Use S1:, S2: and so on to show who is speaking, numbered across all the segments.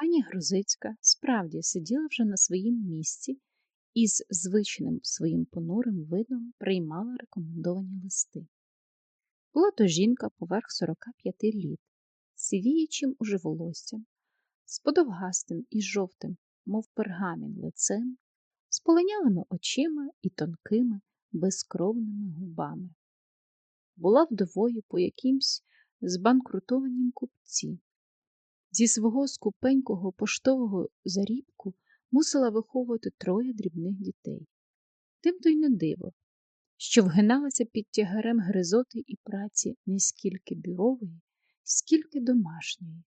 S1: Пані Грузицька справді сиділа вже на своїм місці і з звичним своїм понурим видом приймала рекомендовані листи. Була то жінка поверх 45 літ, сивіючим уже волоссям, з подовгастим і жовтим, мов пергамін лицем, з полинялими очима і тонкими, безкровними губами. Була вдовою по якимсь збанкрутованім купці. Зі свого скупенького поштового зарібку мусила виховувати троє дрібних дітей. Тим то й не диво, що вгиналася під тягарем гризоти і праці не скільки бюрової, скільки домашньої,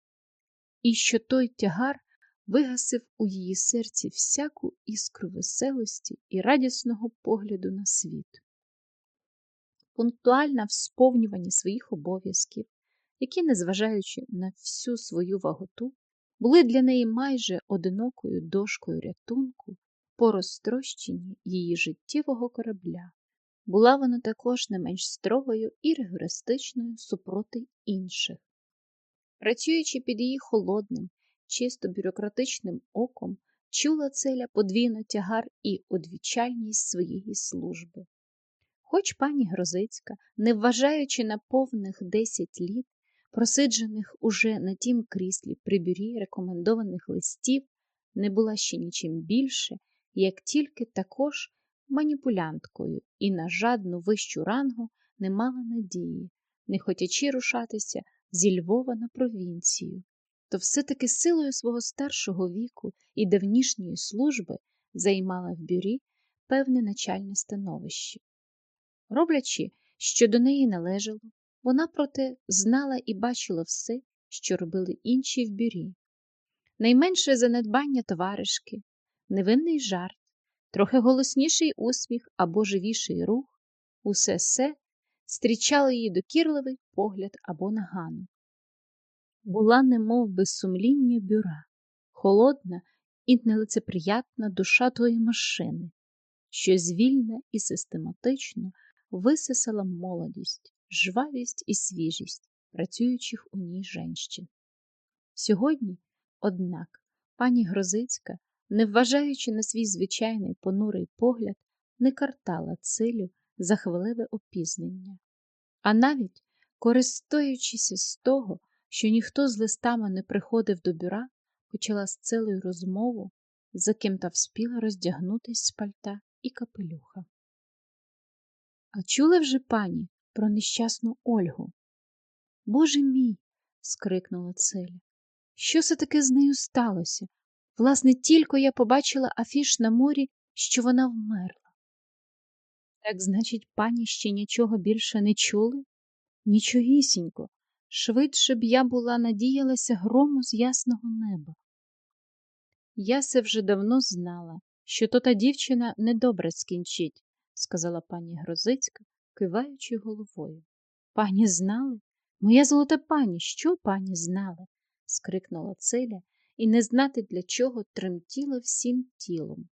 S1: і що той тягар вигасив у її серці всяку іскру веселості і радісного погляду на світ. Пунктуальна в сповнюванні своїх обов'язків, які, незважаючи на всю свою ваготу, були для неї майже одинокою дошкою рятунку по розтрощенні її життєвого корабля. Була вона також не менш строгою і ригористичною супроти інших. Працюючи під її холодним, чисто бюрократичним оком, чула целя подвійно тягар і одвічальність своєї служби. Хоч пані Грозицька, не вважаючи на повних десять літ, просиджених уже на тім кріслі при бюрі рекомендованих листів, не була ще нічим більше, як тільки також маніпулянткою і на жадну вищу рангу не мала надії, не хотячи рушатися зі Львова на провінцію, то все-таки силою свого старшого віку і давнішньої служби займала в бюрі певне начальне становище. Роблячи, що до неї належало, вона, проте, знала і бачила все, що робили інші в бюрі. Найменше занедбання товаришки, невинний жарт, трохи голосніший усміх або живіший рух, усе се стрічало її докірливий погляд або нагану. Була немов без сумління бюра, холодна і нелицеприятна душа тої машини, що звільна і систематично висисала молодість, жвавість і свіжість працюючих у ній женщин. Сьогодні, однак, пані Грозицька, не вважаючи на свій звичайний понурий погляд, не картала цилю за хвилеве опізнення, а навіть, користуючись з того, що ніхто з листами не приходив до бюра, почала з целою розмову, за ким та вспіла роздягнутись з пальта і капелюха. А чули вже пані про нещасну Ольгу? Боже мій. скрикнула Целя. Що це таке з нею сталося? Власне, тільки я побачила афіш на морі, що вона вмерла. Так, значить, пані ще нічого більше не чули? Нічогісінько. Швидше б я була надіялася грому з ясного неба. Я се вже давно знала, що то та дівчина недобре скінчить, сказала пані Грозицька, киваючи головою. Пані знали? Моя золота пані, що пані знали? скрикнула Целя і не знати для чого тремтіла всім тілом.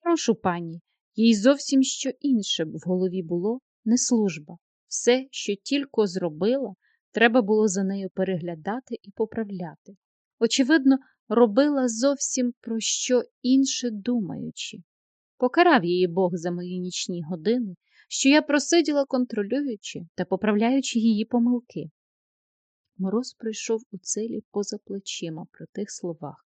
S1: Прошу пані, їй зовсім що інше в голові було не служба. Все, що тільки зробила, треба було за нею переглядати і поправляти. Очевидно, робила зовсім про що інше думаючи. Покарав її Бог за мої нічні години, що я просиділа, контролюючи та поправляючи її помилки. Мороз прийшов у целі поза плечима при тих словах.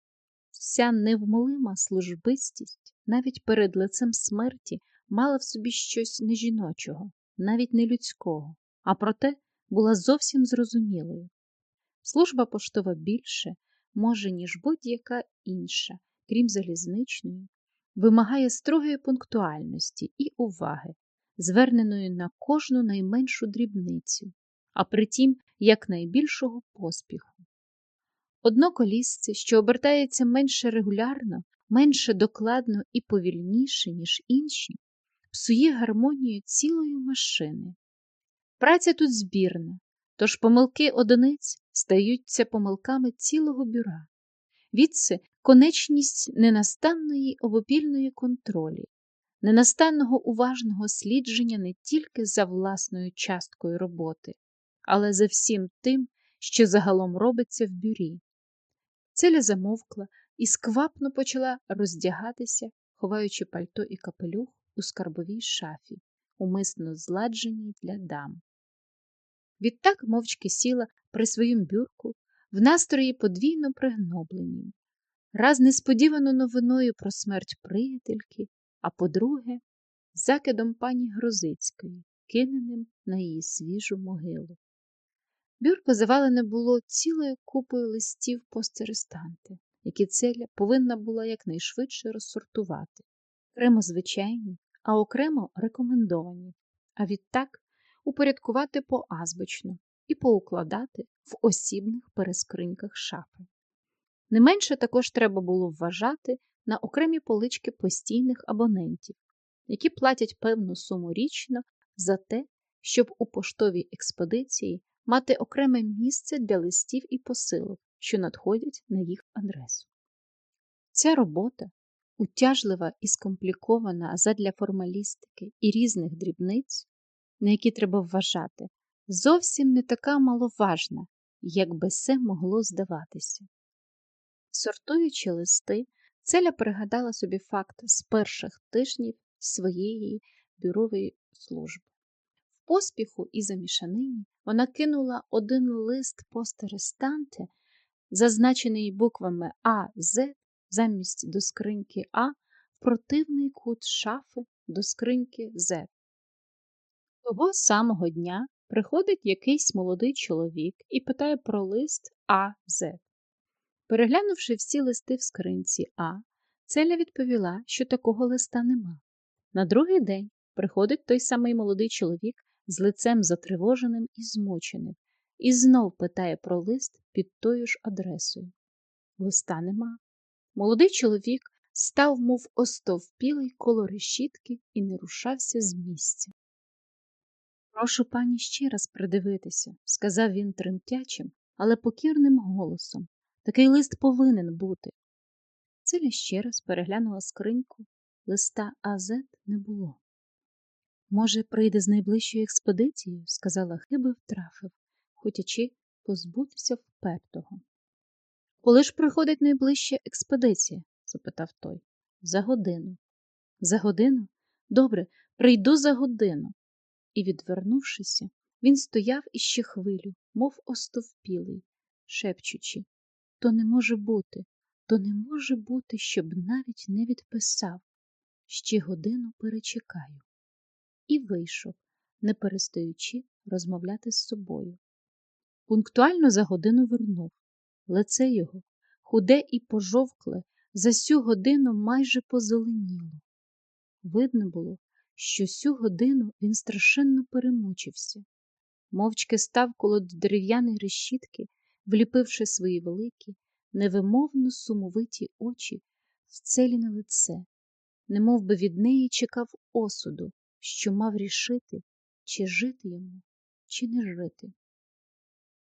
S1: Вся невмолима службистість навіть перед лицем смерті мала в собі щось нежіночого, навіть не людського, а проте була зовсім зрозумілою. Служба поштова більше, може, ніж будь-яка інша, крім залізничної, вимагає строгої пунктуальності і уваги, зверненої на кожну найменшу дрібницю, а притім якнайбільшого поспіху. Одно колісце, що обертається менше регулярно, менше докладно і повільніше, ніж інші, псує гармонію цілої машини. Праця тут збірна, тож помилки одиниць стаються помилками цілого бюра. Відси конечність ненастанної обопільної контролі, ненастанного уважного слідження не тільки за власною часткою роботи, але за всім тим, що загалом робиться в бюрі. Целя замовкла і сквапно почала роздягатися, ховаючи пальто і капелюх у скарбовій шафі, умисно зладженій для дам. Відтак мовчки сіла при своїм бюрку в настрої подвійно пригнобленім, раз несподівано новиною про смерть приятельки, а по-друге, закидом пані Грозицької, киненим на її свіжу могилу. Бюрко завалене було цілою купою листів постерестанти, які целя повинна була якнайшвидше розсортувати, окремо звичайні, а окремо рекомендовані, а відтак упорядкувати поазбочно і поукладати в осібних перескриньках шафи. Не менше також треба було вважати на окремі полички постійних абонентів, які платять певну суму річно за те, щоб у поштовій експедиції мати окреме місце для листів і посилок, що надходять на їх адресу. Ця робота, утяжлива і скомплікована задля формалістики і різних дрібниць, на які треба вважати, зовсім не така маловажна, як би це могло здаватися. Сортуючи листи, Целя пригадала собі факт з перших тижнів своєї бюрової служби. В поспіху і замішанині вона кинула один лист постерестанти, зазначений буквами А, З, замість до скриньки А, в противний кут шафи до скриньки З. Того самого дня приходить якийсь молодий чоловік і питає про лист А, З. Переглянувши всі листи в скринці А, Целя відповіла, що такого листа нема. На другий день приходить той самий молодий чоловік з лицем затривоженим і змоченим, і знов питає про лист під тою ж адресою. Листа нема. Молодий чоловік став, мов остовпілий коло решітки і не рушався з місця. Прошу пані ще раз придивитися, сказав він тремтячим, але покірним голосом. Такий лист повинен бути. Циля ще раз переглянула скриньку, листа АЗ не було. Може, прийде з найближчою експедицією, сказала хиби втрафив, хотячи позбутися впертого. Коли ж приходить найближча експедиція? запитав той. За годину. За годину? Добре, прийду за годину. І, відвернувшися, він стояв іще хвилю, мов остовпілий, шепчучи то не може бути, то не може бути, щоб навіть не відписав. Ще годину перечекаю. І вийшов, не перестаючи розмовляти з собою. Пунктуально за годину вернув. Лице його, худе і пожовкле, за сю годину майже позеленіло. Видно було, що сю годину він страшенно перемучився. Мовчки став коло дерев'яної решітки вліпивши свої великі, невимовно сумовиті очі в целіне лице, немов би від неї чекав осуду, що мав рішити, чи жити йому, чи не жити.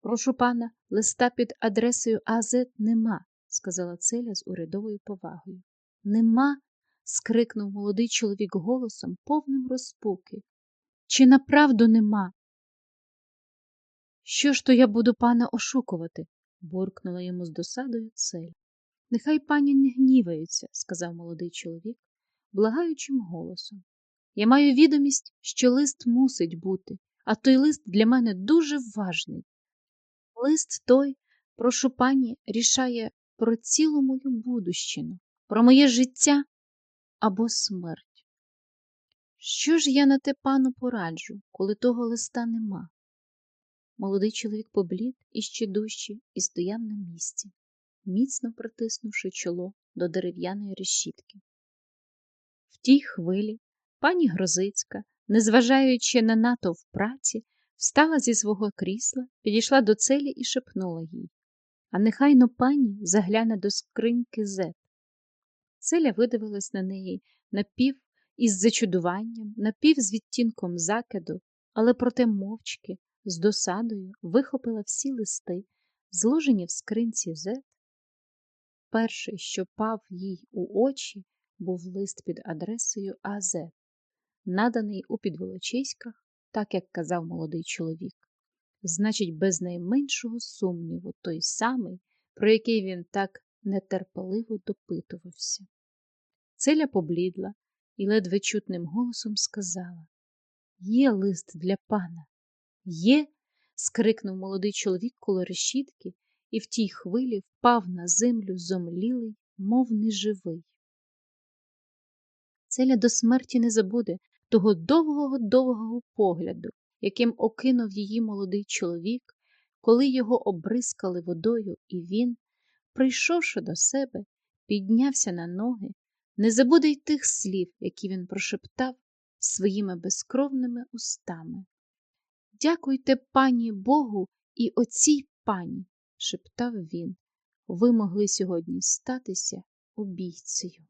S1: Прошу пана, листа під адресою АЗ нема, сказала Целя з урядовою повагою. Нема. скрикнув молодий чоловік голосом, повним розпуки. Чи направду нема? Що ж то я буду пана ошукувати? буркнула йому з досадою цель. Нехай пані не гніваються, сказав молодий чоловік, благаючим голосом. Я маю відомість, що лист мусить бути, а той лист для мене дуже важний. Лист той, прошу пані, рішає про цілу мою будущину, про моє життя або смерть. Що ж я на те пану пораджу, коли того листа нема? Молодий чоловік поблід іще дужче і стояв на місці, міцно притиснувши чоло до дерев'яної решітки. В тій хвилі пані Грозицька, незважаючи на натовп праці, встала зі свого крісла, підійшла до целі і шепнула їй А нехайно пані загляне до скриньки зет. Целя видивилась на неї напів із зачудуванням, напів з відтінком закиду, але проте мовчки, з досадою вихопила всі листи, зложені в скринці зет. Перший, що пав їй у очі, був лист під адресою АЗ, наданий у Підволочиськах, так як казав молодий чоловік. Значить, без найменшого сумніву, той самий, про який він так нетерпеливо допитувався. Целя поблідла і ледве чутним голосом сказала Є лист для пана. Є. скрикнув молодий чоловік коло решітки і в тій хвилі впав на землю зомлілий, мов неживий. Целя до смерті не забуде того довгого довгого погляду, яким окинув її молодий чоловік, коли його обрискали водою, і він, прийшовши до себе, піднявся на ноги, не забуде й тих слів, які він прошептав своїми безкровними устами. Дякуйте пані Богу і оцій пані, шептав він. Ви могли сьогодні статися убійцею.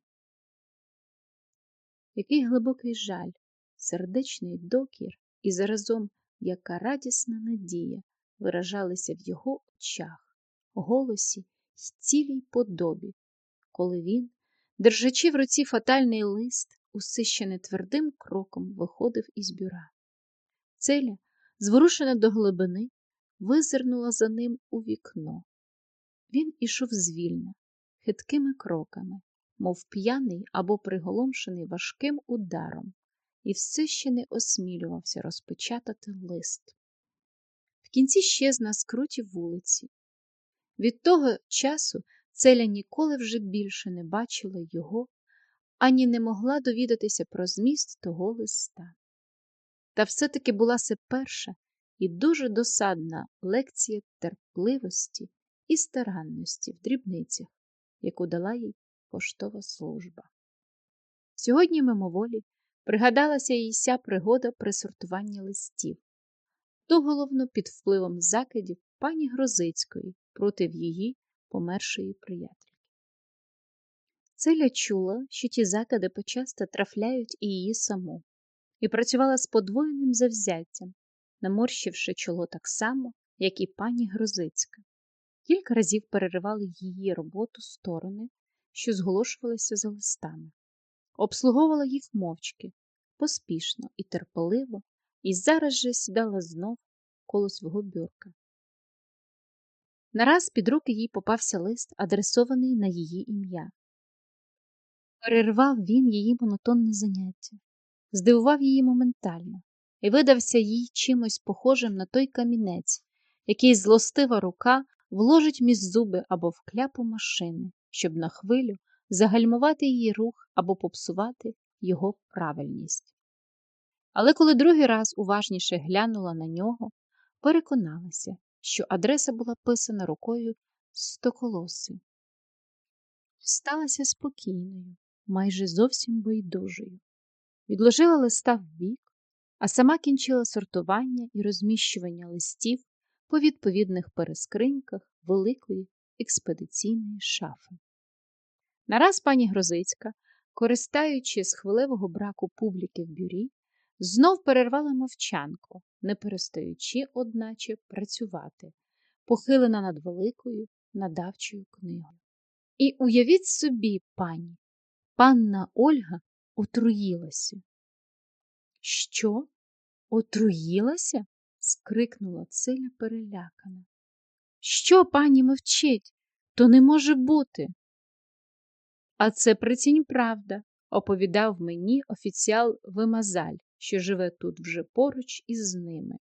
S1: Який глибокий жаль, сердечний докір і заразом яка радісна надія виражалися в його очах, голосі й цілій подобі, коли він, держачи в руці фатальний лист, усе ще не твердим кроком виходив із бюра. Целя, зворушена до глибини, визирнула за ним у вікно. Він ішов звільно, хиткими кроками, мов п'яний або приголомшений важким ударом, і все ще не осмілювався розпечатати лист. В кінці щез на скруті вулиці. Від того часу Целя ніколи вже більше не бачила його, ані не могла довідатися про зміст того листа. Та все-таки була це перша і дуже досадна лекція терпливості і старанності в дрібницях, яку дала їй поштова служба. Сьогодні мимоволі пригадалася їй ся пригода при сортуванні листів, то головно під впливом закидів пані Грозицької проти її помершої приятельки. Целя чула, що ті закиди почасто трафляють і її саму, і працювала з подвоєним завзяттям, наморщивши чоло так само, як і пані Грозицька. Кілька разів переривали її роботу сторони, що зголошувалися за листами, обслуговувала їх мовчки, поспішно і терпеливо, і зараз же сідала знов коло свого бюрка. Нараз під руки їй попався лист, адресований на її ім'я. Перервав він її монотонне заняття, здивував її моментально і видався їй чимось похожим на той камінець, який злостива рука вложить між зуби або в кляпу машини, щоб на хвилю загальмувати її рух або попсувати його правильність. Але коли другий раз уважніше глянула на нього, переконалася, що адреса була писана рукою стоколоси. Сталася спокійною, майже зовсім байдужою. Відложила листа в бік, а сама кінчила сортування і розміщування листів по відповідних перескриньках великої експедиційної шафи. Нараз пані Грозицька, користаючись хвилевого браку публіки в бюрі, знов перервала мовчанку, не перестаючи, одначе, працювати, похилена над великою надавчою книгою. І уявіть собі, пані, панна Ольга отруїлася. Що? Отруїлася? скрикнула Циля перелякана. Що пані мовчить? То не може бути. А це прицінь правда, оповідав мені офіціал Вимазаль, що живе тут вже поруч із ними.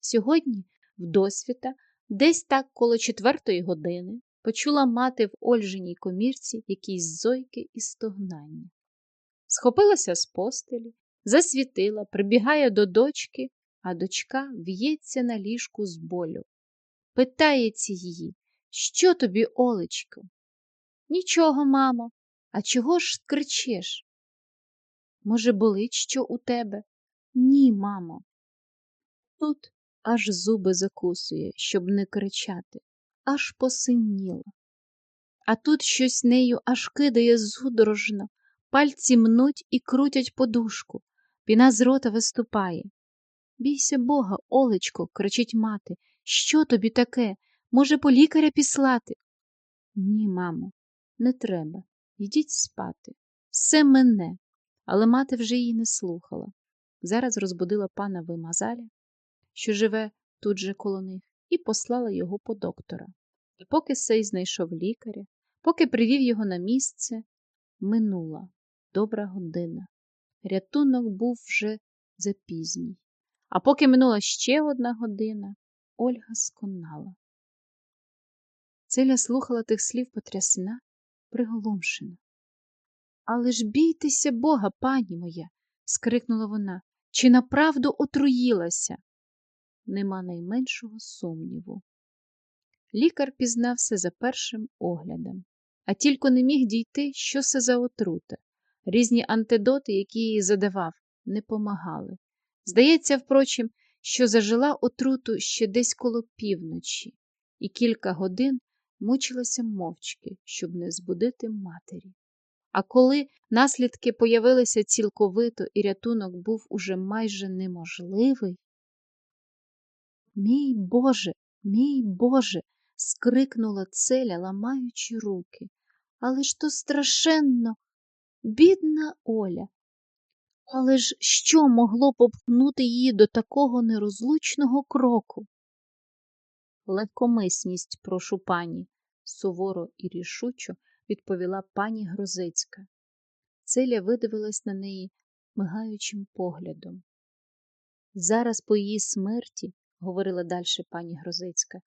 S1: Сьогодні, в досвіта, десь так коло четвертої години, почула мати в Ольжиній комірці якісь зойки і стогнання. Схопилася з постелі, засвітила, прибігає до дочки, а дочка в'ється на ліжку з болю. Питається її, що тобі, Олечко? Нічого, мамо, а чого ж кричиш? Може, болить що у тебе? Ні, мамо. Тут аж зуби закусує, щоб не кричати, аж посиніла. А тут щось нею аж кидає зудорожно, пальці мнуть і крутять подушку, піна з рота виступає. Бійся бога, Олечко, кричить мати. Що тобі таке? Може, по лікаря післати? Ні, мамо, не треба. Йдіть спати. Все мене. Але мати вже її не слухала. Зараз розбудила пана Вимазаля, що живе тут же коло них, і послала його по доктора. І поки сей знайшов лікаря, поки привів його на місце, минула добра година. Рятунок був вже запізній. А поки минула ще одна година, Ольга сконала. Целя слухала тих слів потрясена, приголомшена. Але ж бійтеся Бога, пані моя, скрикнула вона, чи направду отруїлася? Нема найменшого сумніву. Лікар пізнався за першим оглядом, а тільки не міг дійти, що це за отрута. Різні антидоти, які їй задавав, не помагали. Здається, впрочем, що зажила отруту ще десь коло півночі, і кілька годин мучилася мовчки, щоб не збудити матері. А коли наслідки появилися цілковито і рятунок був уже майже неможливий, Мій Боже, мій Боже, скрикнула Целя, ламаючи руки. Але ж то страшенно, бідна Оля. Але ж що могло попхнути її до такого нерозлучного кроку? Легкомисність, прошу пані, суворо і рішучо відповіла пані Грозицька. Целя видивилась на неї мигаючим поглядом. Зараз по її смерті, говорила далі пані Грозицька,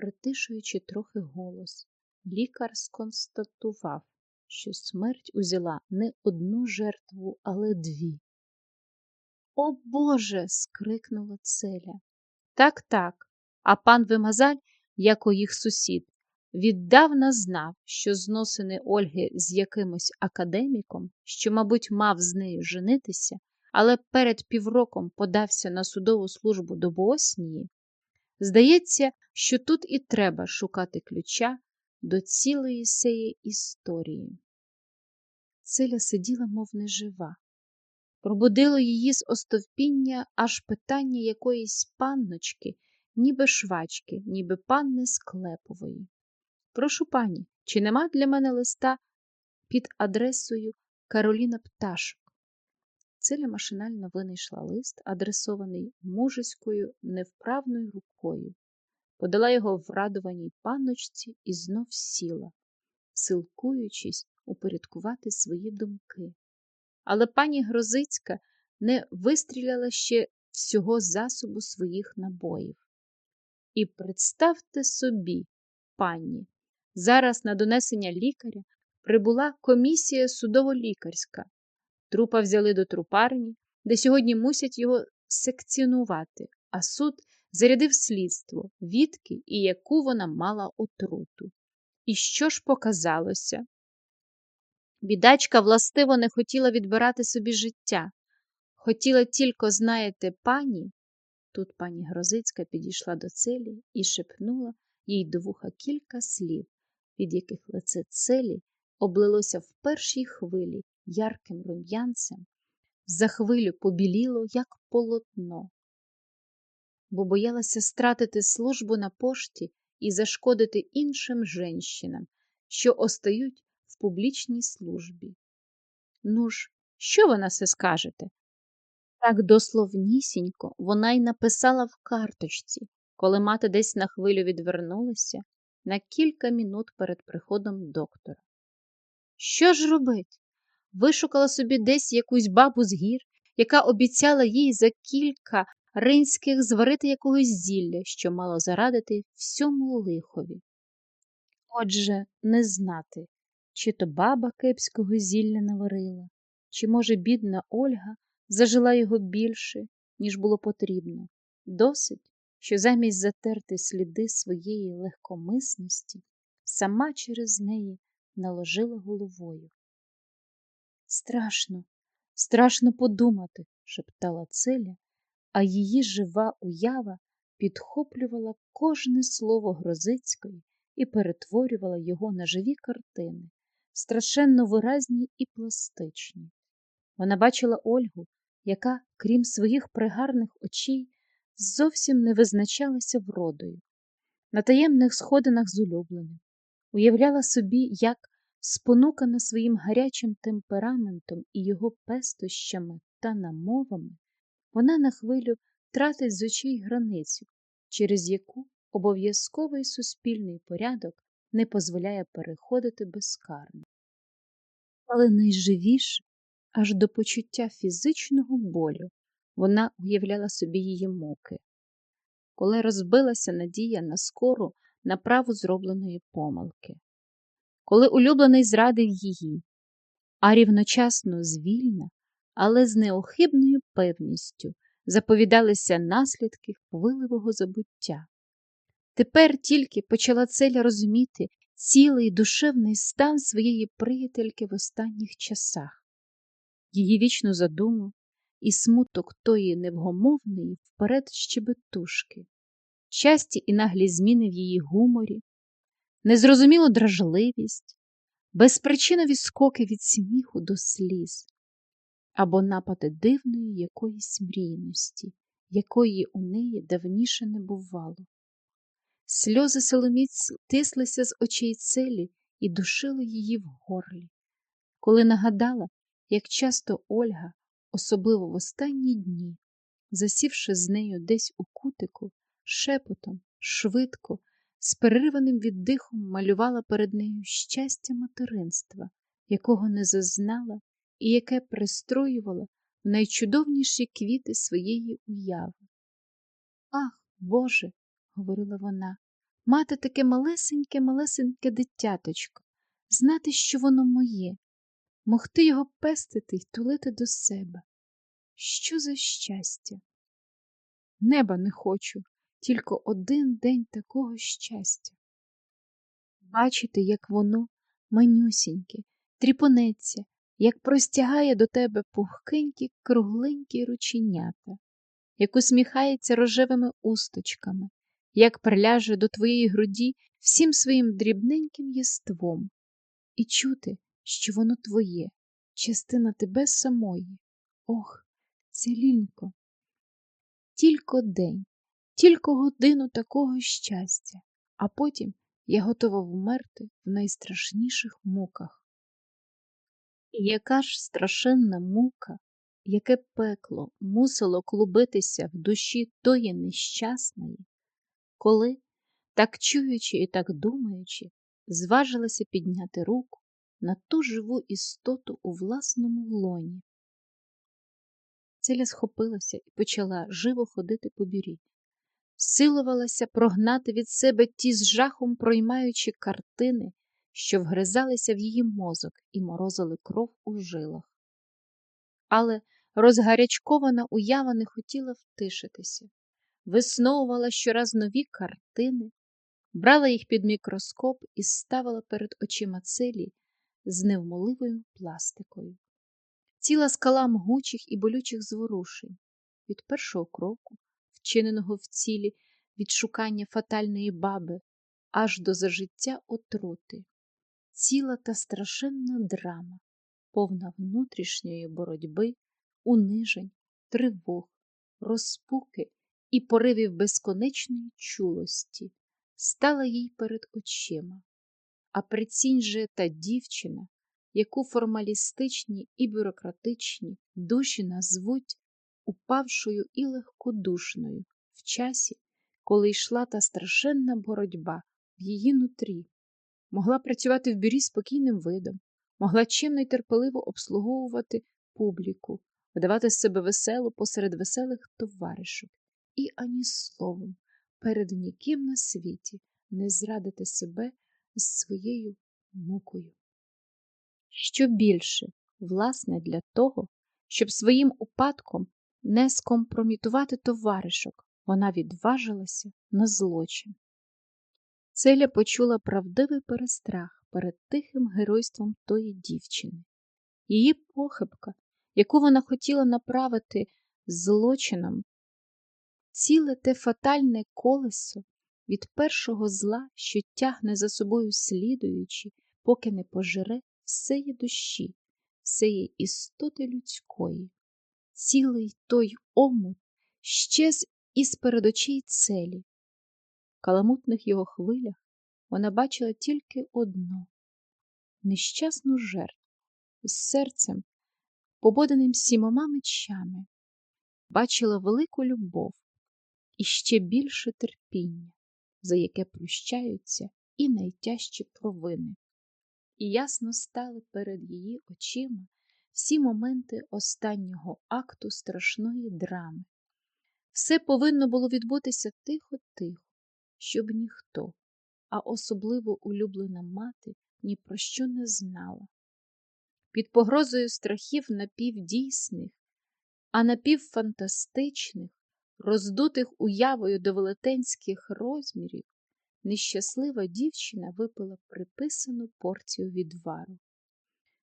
S1: притишуючи трохи голос, лікар сконстатував, що смерть узяла не одну жертву, але дві. О Боже. скрикнула Целя. Так, так, а пан Вимазаль, яко їх сусід, віддавна знав, що зносини Ольги з якимось академіком, що, мабуть, мав з нею женитися, але перед півроком подався на судову службу до Бооснії, здається, що тут і треба шукати ключа до цілої сеї історії. Целя сиділа, мов нежива. Пробудило її з остовпіння аж питання якоїсь панночки, ніби швачки, ніби панни Склепової. Прошу пані, чи нема для мене листа під адресою Кароліна Пташок? Циля машинально винайшла лист, адресований мужеською невправною рукою, подала його в радуваній панночці і знов сіла, силкуючись упорядкувати свої думки. Але пані Грозицька не вистріляла ще всього засобу своїх набоїв. І представте собі, пані, зараз на донесення лікаря прибула комісія судово-лікарська. Трупа взяли до трупарні, де сьогодні мусять його секціонувати, а суд зарядив слідство, відки і яку вона мала отруту. І що ж показалося? Бідачка властиво не хотіла відбирати собі життя. Хотіла тільки, знаєте, пані. Тут пані Грозицька підійшла до целі і шепнула їй до вуха кілька слів, від яких лице целі облилося в першій хвилі ярким рум'янцем, за хвилю побіліло, як полотно, бо боялася стратити службу на пошті і зашкодити іншим женщинам, що остають в публічній службі. Ну ж, що ви на це скажете? Так дословнісінько вона й написала в карточці, коли мати десь на хвилю відвернулася на кілька мінут перед приходом доктора. Що ж робить? Вишукала собі десь якусь бабу з гір, яка обіцяла їй за кілька ринських зварити якогось зілля, що мало зарадити всьому лихові. Отже, не знати, чи то баба кепського зілля наварила, чи, може, бідна Ольга зажила його більше, ніж було потрібно. Досить, що замість затерти сліди своєї легкомисності, сама через неї наложила головою. Страшно, страшно подумати, шептала Целя, а її жива уява підхоплювала кожне слово Грозицької і перетворювала його на живі картини, страшенно виразні і пластичні. Вона бачила Ольгу, яка, крім своїх пригарних очей, зовсім не визначалася вродою, на таємних сходинах з улюбленим, уявляла собі, як, спонукана своїм гарячим темпераментом і його пестощами та намовами, вона на хвилю тратить з очей границю, через яку обов'язковий суспільний порядок не дозволяє переходити безкарно. Але найживіше, аж до почуття фізичного болю, вона уявляла собі її муки, коли розбилася надія на скору направу зробленої помилки, коли улюблений зрадив її, а рівночасно звільна, але з неохибною певністю заповідалися наслідки хвиливого забуття. Тепер тільки почала целя розуміти цілий душевний стан своєї приятельки в останніх часах, її вічну задуму і смуток тої невгомовної вперед щебетушки, часті і наглі зміни в її гуморі, незрозумілу дражливість, безпричинові скоки від сміху до сліз або напади дивної якоїсь мрійності, якої у неї давніше не бувало. Сльози Соломіць тислися з очей целі і душили її в горлі, коли нагадала, як часто Ольга, особливо в останні дні, засівши з нею десь у кутику, шепотом, швидко, з перериваним віддихом малювала перед нею щастя материнства, якого не зазнала і яке пристроювала в найчудовніші квіти своєї уяви. Ах, Боже, говорила вона, мати таке малесеньке, малесеньке дитяточко, знати, що воно моє, могти його пестити й тулити до себе. Що за щастя? Неба не хочу, тільки один день такого щастя. Бачити, як воно манюсіньке, тріпонеться, як простягає до тебе пухкенькі, кругленькі рученята, як усміхається рожевими усточками, як приляже до твоєї груді всім своїм дрібненьким єством, і чути, що воно твоє, частина тебе самої. Ох, цілінько. Тільки день, тільки годину такого щастя, а потім я готова вмерти в найстрашніших муках. Яка ж страшенна мука, яке пекло мусило клубитися в душі тої нещасної, коли, так чуючи і так думаючи, зважилася підняти руку на ту живу істоту у власному лоні. Целя схопилася і почала живо ходити по бірі, силувалася прогнати від себе ті з жахом проймаючи картини, що вгризалися в її мозок і морозили кров у жилах. Але розгарячкована уява не хотіла втишитися, висновувала щораз нові картини, брала їх під мікроскоп і ставила перед очима целі з невмоливою пластикою. Ціла скала могучих і болючих зворушень від першого кроку, вчиненого в цілі від шукання фатальної баби, аж до зажиття отрути, ціла та страшенна драма, повна внутрішньої боротьби, унижень, тривог, розпуки і поривів безконечної чулості, стала їй перед очима. А прицінь же та дівчина, яку формалістичні і бюрократичні душі назвуть упавшою і легкодушною в часі, коли йшла та страшенна боротьба в її нутрі, могла працювати в бюрі спокійним видом, могла чимно й терпеливо обслуговувати публіку, видавати себе веселу посеред веселих товаришок і ані словом перед ніким на світі не зрадити себе з своєю мукою. Що більше, власне, для того, щоб своїм упадком не скомпромітувати товаришок, вона відважилася на злочин. Целя почула правдивий перестрах перед тихим геройством тої дівчини. Її похибка, яку вона хотіла направити злочином, ціле те фатальне колесо від першого зла, що тягне за собою слідуючи, поки не пожере всеї душі, всеї істоти людської, цілий той омут щез із перед очей целі, В каламутних його хвилях вона бачила тільки одну нещасну жертву з серцем, пободаним сімома мечами, бачила велику любов і ще більше терпіння, за яке прощаються і найтяжчі провини. І ясно стали перед її очима всі моменти останнього акту страшної драми. Все повинно було відбутися тихо-тихо, щоб ніхто, а особливо улюблена мати, ні про що не знала. Під погрозою страхів напівдійсних, а напівфантастичних, роздутих уявою до велетенських розмірів, нещаслива дівчина випила приписану порцію відвару.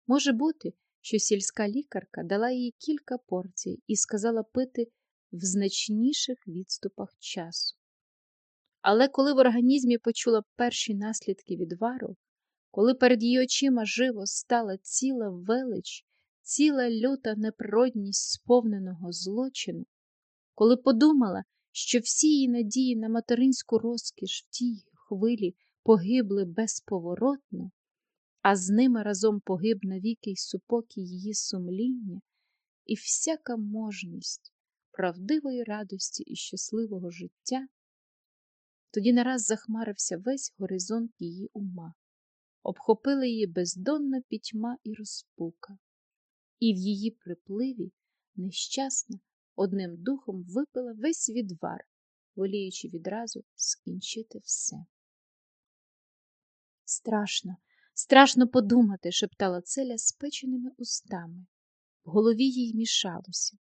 S1: Може бути, що сільська лікарка дала їй кілька порцій і сказала пити в значніших відступах часу. Але коли в організмі почула перші наслідки відвару, коли перед її очима живо стала ціла велич, ціла люта неприродність сповненого злочину, коли подумала, що всі її надії на материнську розкіш в тій хвилі погибли безповоротно, а з ними разом погиб навіки й супокій її сумління і всяка можність правдивої радості і щасливого життя, тоді нараз захмарився весь горизонт її ума, обхопила її бездонна пітьма і розпука, і в її припливі нещасна одним духом випила весь відвар, воліючи відразу скінчити все. Страшно, страшно подумати, шептала Целя спеченими устами. В голові їй мішалося,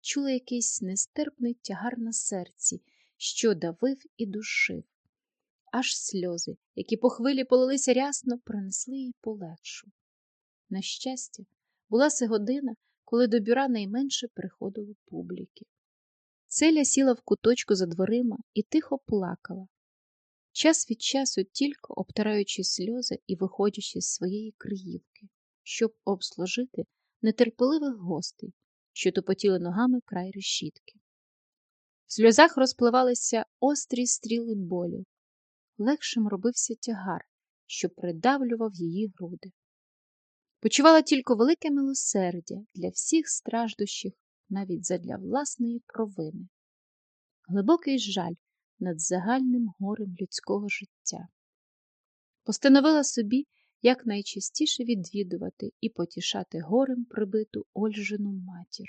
S1: чула якийсь нестерпний тягар на серці, що давив і душив. Аж сльози, які по хвилі полилися рясно, принесли їй полегшу. На щастя, була се година, коли до бюра найменше приходило публіки. Целя сіла в куточку за дверима і тихо плакала, час від часу тільки обтираючи сльози і виходячи з своєї криївки, щоб обслужити нетерпеливих гостей, що тупотіли ногами край решітки. В сльозах розпливалися острі стріли болю, легшим робився тягар, що придавлював її груди. Почувала тільки велике милосердя для всіх страждущих, навіть задля власної провини, глибокий жаль над загальним горем людського життя. Постановила собі якнайчастіше відвідувати і потішати горем прибиту Ольжину матір.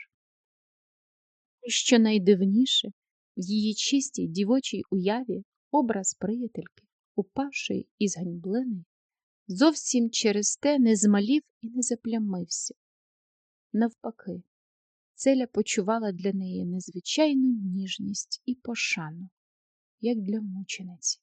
S1: І що найдивніше, в її чистій дівочій уяві образ приятельки, упавшої і зганьбленої, зовсім через те не змалів і не заплямився. Навпаки, Целя почувала для неї незвичайну ніжність і пошану, як для мучениці.